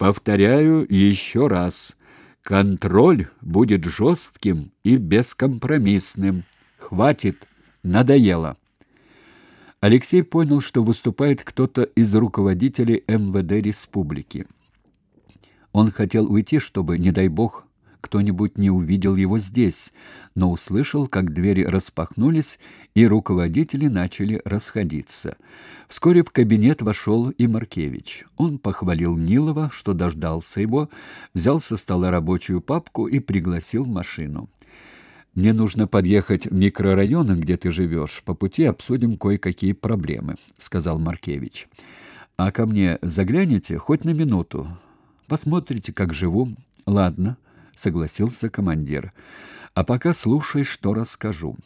Повторяю еще раз. Контроль будет жестким и бескомпромиссным. Хватит, надоело. Алексей понял, что выступает кто-то из руководителей МВД республики. Он хотел уйти, чтобы, не дай бог, кто-нибудь не увидел его здесь, но услышал, как двери распахнулись, и руководители начали расходиться. Вскоре в кабинет вошел и Маркевич. Он похвалил Нилова, что дождался его, взял со стола рабочую папку и пригласил машину. Мне нужно подъехать в микрорайон, где ты живешь. По пути обсудим кое-какие проблемы, сказал Маркевич. А ко мне загляните хоть на минуту. Посмотрите, как живу. Ладно согласился командир. А пока слушай, что расскажу.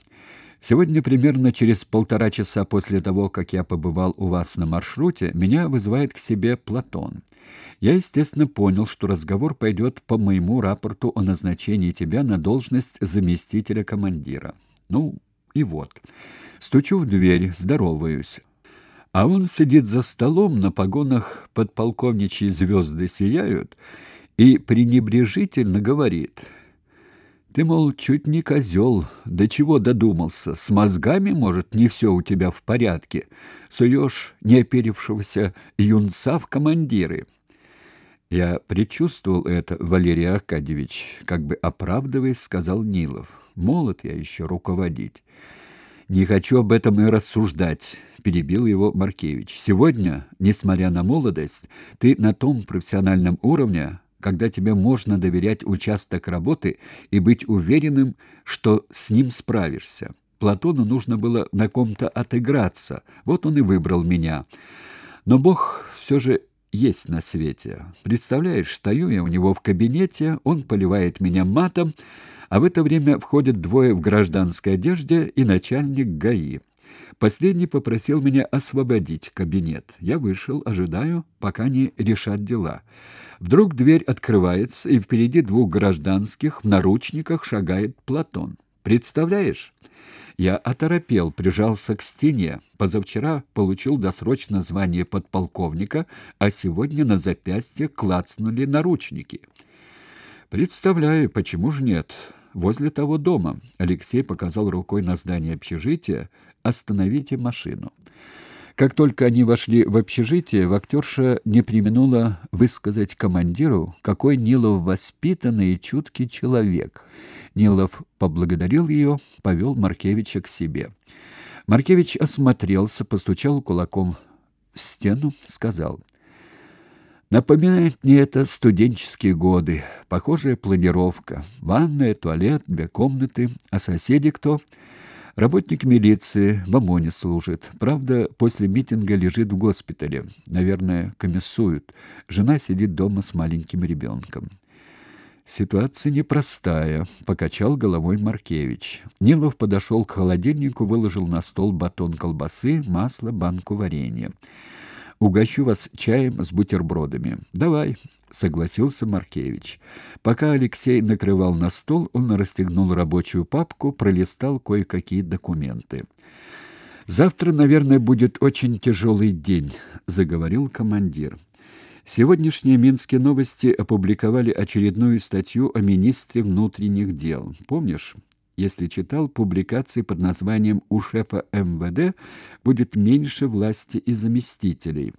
Сегодня примерно через полтора часа после того, как я побывал у вас на маршруте, меня вызывает к себе Платон. Я, естественно, понял, что разговор пойдет по моему рапорту о назначении тебя на должность заместителя командира. Ну, и вот. Стучу в дверь, здороваюсь. А он сидит за столом, на погонах подполковничьи звезды сияют, и пренебрежительно говорит: "Ты мол чуть не козел, до чего додумался? С мозгами, может, не все у тебя в порядке. Суешь неоперившегося юнца в командиры". Я предчувствовал это, Валерий Аркадьевич, как бы оправдываясь, сказал Нилов. Молод я еще руководить. Не хочу об этом и рассуждать, перебил его Маркевич. Сегодня, несмотря на молодость, ты на том профессиональном уровне, когда тебе можно доверять участок работы и быть уверенным, что с ним справишься. Платону нужно было на ком-то отыграться. Вот он и выбрал меня. Но Бог все же есть на свете. Представляешь, стою я у него в кабинете, он поливает меня матом, а в это время входят двое в гражданской одежде и начальник ГАИ. Последний попросил меня освободить кабинет. Я вышел, ожидаю, пока не решат дела. Вдруг дверь открывается, и впереди двух гражданских в наручниках шагает Платон. Представляешь? Я оторопел, прижался к стене. Позавчера получил досрочно звание подполковника, а сегодня на запястье клацнули наручники. Представляю, почему же нет? Возле того дома. Алексей показал рукой на здание общежития. Остановите машину. Как только они вошли в общежитие, вахтерша не преминула высказать командиру, какой Нилов воспитанный и чуткий человек. Нилов поблагодарил ее, повел Маркевича к себе. Маркевич осмотрелся, постучал кулаком в стену, сказал: Напоминает мне это студенческие годы. Похожая планировка: ванная, туалет, две комнаты, а соседи кто? Работник милиции в ОМОНе служит. Правда, после митинга лежит в госпитале. Наверное, комиссуют. Жена сидит дома с маленьким ребенком. Ситуация непростая, покачал головой Маркевич. Нилов подошел к холодильнику, выложил на стол батон колбасы, масло, банку варенья. Угощу вас чаем с бутербродами. Давай, согласился Маркевич. Пока Алексей накрывал на стол, он расстегнул рабочую папку, пролистал кое-какие документы. Завтра, наверное, будет очень тяжелый день, заговорил командир. Сегодняшние Минские новости опубликовали очередную статью о министре внутренних дел. Помнишь? Если читал публикации под названием «У шефа МВД будет меньше власти и заместителей»,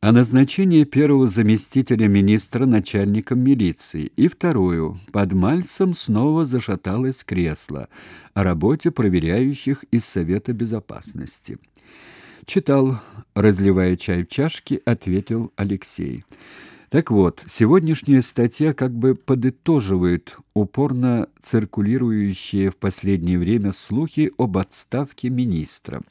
а назначение первого заместителя министра начальником милиции и вторую под Мальцем снова зашаталось кресло о работе проверяющих из Совета безопасности. Читал, разливая чай в чашке, ответил Алексей. Так вот, сегодняшняя статья как бы подытоживает упорно циркулирующие в последнее время слухи об отставке министра.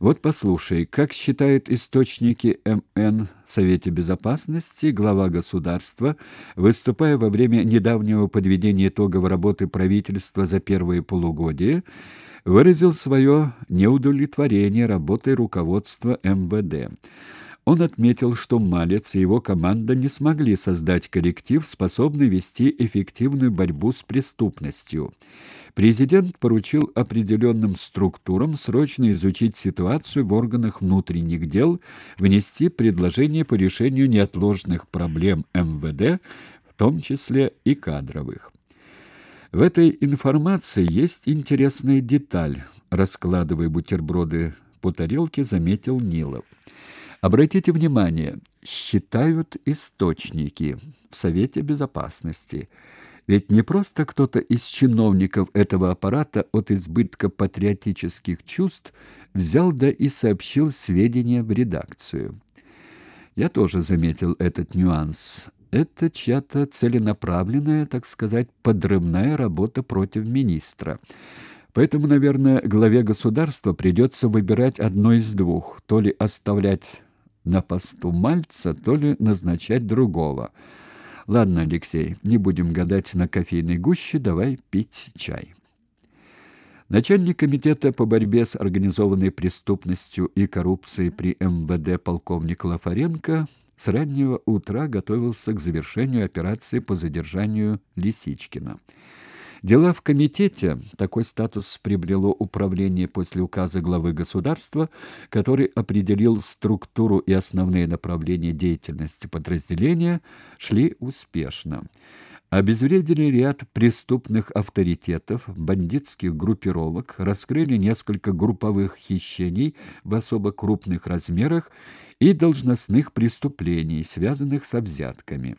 Вот послушай, как считают источники МН в Совете безопасности, глава государства, выступая во время недавнего подведения итогов работы правительства за первые полугодие, выразил свое неудовлетворение работой руководства МВД. Он отметил, что Малец и его команда не смогли создать коллектив, способный вести эффективную борьбу с преступностью. Президент поручил определенным структурам срочно изучить ситуацию в органах внутренних дел, внести предложения по решению неотложных проблем МВД, в том числе и кадровых. В этой информации есть интересная деталь, раскладывая бутерброды по тарелке, заметил Нилов. Обратите внимание, считают источники в Совете Безопасности. Ведь не просто кто-то из чиновников этого аппарата от избытка патриотических чувств взял да и сообщил сведения в редакцию. Я тоже заметил этот нюанс. Это чья-то целенаправленная, так сказать, подрывная работа против министра. Поэтому, наверное, главе государства придется выбирать одно из двух: то ли оставлять на посту Мальца, то ли назначать другого. Ладно, Алексей, не будем гадать на кофейной гуще, давай пить чай. Начальник комитета по борьбе с организованной преступностью и коррупцией при МВД полковник Лафаренко с раннего утра готовился к завершению операции по задержанию Лисичкина. Дела в комитете, такой статус приобрело управление после указа главы государства, который определил структуру и основные направления деятельности подразделения, шли успешно. Обезвредили ряд преступных авторитетов, бандитских группировок, раскрыли несколько групповых хищений в особо крупных размерах и должностных преступлений, связанных с взятками.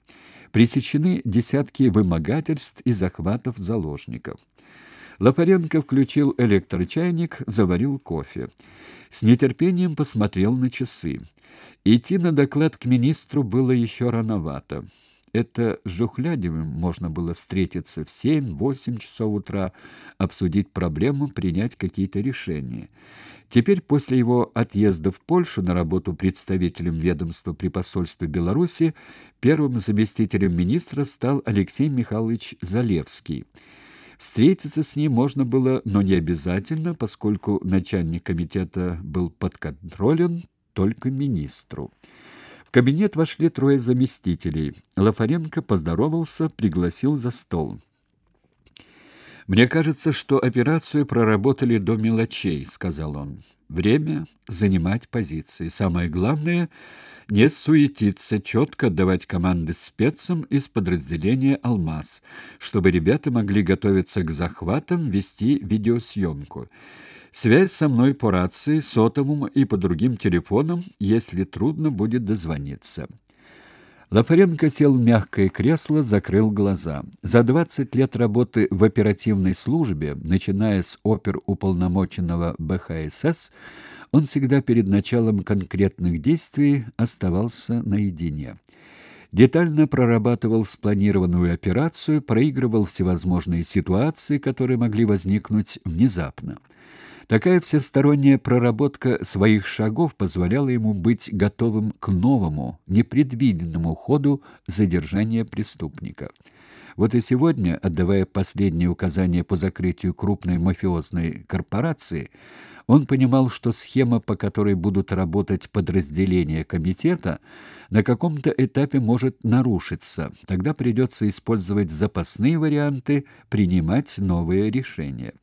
Пресечены десятки вымогательств и захватов заложников. Лапаренко включил электрочайник, заварил кофе. С нетерпением посмотрел на часы. Идти на доклад к министру было еще рановато. Это с Жухлядевым можно было встретиться в семь-восемь часов утра, обсудить проблему, принять какие-то решения. Теперь, после его отъезда в Польшу на работу представителем ведомства при посольстве Беларуси, первым заместителем министра стал Алексей Михайлович Залевский. Встретиться с ним можно было, но не обязательно, поскольку начальник комитета был подконтролен только министру. В кабинет вошли трое заместителей. Лафаренко поздоровался, пригласил за стол. Мне кажется, что операцию проработали до мелочей, сказал он. Время занимать позиции. Самое главное не суетиться, четко отдавать команды спецам из подразделения Алмаз, чтобы ребята могли готовиться к захватам, вести видеосъемку. Связь со мной по рации, сотовому и по другим телефонам, если трудно будет дозвониться. Лафаренко сел в мягкое кресло, закрыл глаза. За 20 лет работы в оперативной службе, начиная с оперуполномоченного БХСС, он всегда перед началом конкретных действий оставался наедине. Детально прорабатывал спланированную операцию, проигрывал всевозможные ситуации, которые могли возникнуть внезапно. Такая всесторонняя проработка своих шагов позволяла ему быть готовым к новому, непредвиденному ходу задержания преступника. Вот и сегодня, отдавая последние указания по закрытию крупной мафиозной корпорации, он понимал, что схема, по которой будут работать подразделения комитета, на каком-то этапе может нарушиться. Тогда придется использовать запасные варианты, принимать новые решения.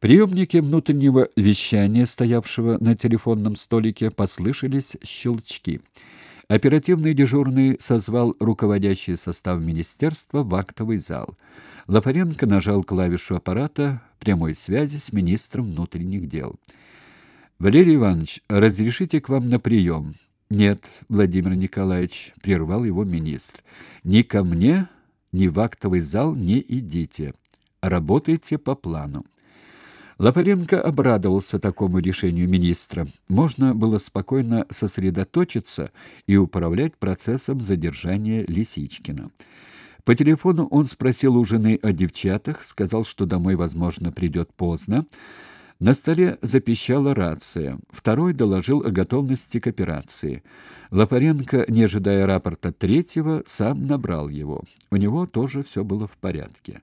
Приемники внутреннего вещания, стоявшего на телефонном столике, послышались щелчки. Оперативный дежурный созвал руководящий состав министерства в актовый зал. Лафаренко нажал клавишу аппарата прямой связи с министром внутренних дел. Валерий Иванович, разрешите к вам на прием?» Нет, Владимир Николаевич, прервал его министр. Ни ко мне, ни в актовый зал не идите. Работайте по плану. Лапаренко обрадовался такому решению министра. Можно было спокойно сосредоточиться и управлять процессом задержания Лисичкина. По телефону он спросил у жены о девчатах, сказал, что домой, возможно, придет поздно. На столе запищала рация. Второй доложил о готовности к операции. Лапаренко, не ожидая рапорта третьего, сам набрал его. У него тоже все было в порядке.